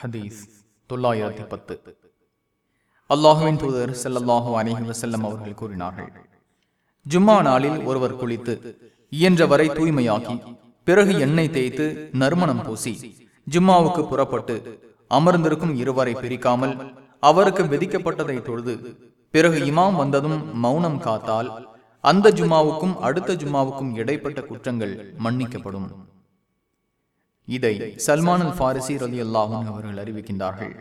ஹதீஸ் தொள்ளாயிரத்தி பத்து. அல்லாஹுவின் தூதர் செல்லல்லாஹு அணைகள் வஸல்லம் அவர்கள் கூறினார்கள் ஜும்மா நாளில் ஒருவர் குளித்து இயன்றவரை தூய்மையாக்கி பிறகு எண்ணெய் தேய்த்து நறுமணம் பூசி ஜும்மாவுக்கு புறப்பட்டு அமர்ந்திருக்கும் இருவரை பிரிக்காமல் அவருக்கு விதிக்கப்பட்டதை தொழுது பிறகு இமாம் வந்ததும் மௌனம் காத்தால் அந்த ஜும்மாவுக்கும் அடுத்த ஜும்மாவுக்கும் இடைப்பட்ட குற்றங்கள் மன்னிக்கப்படும். இதை சல்மான் அல் ஃபாரிசி ரலி அல்லாஹும் அவர்கள் அறிவிக்கின்றார்கள்.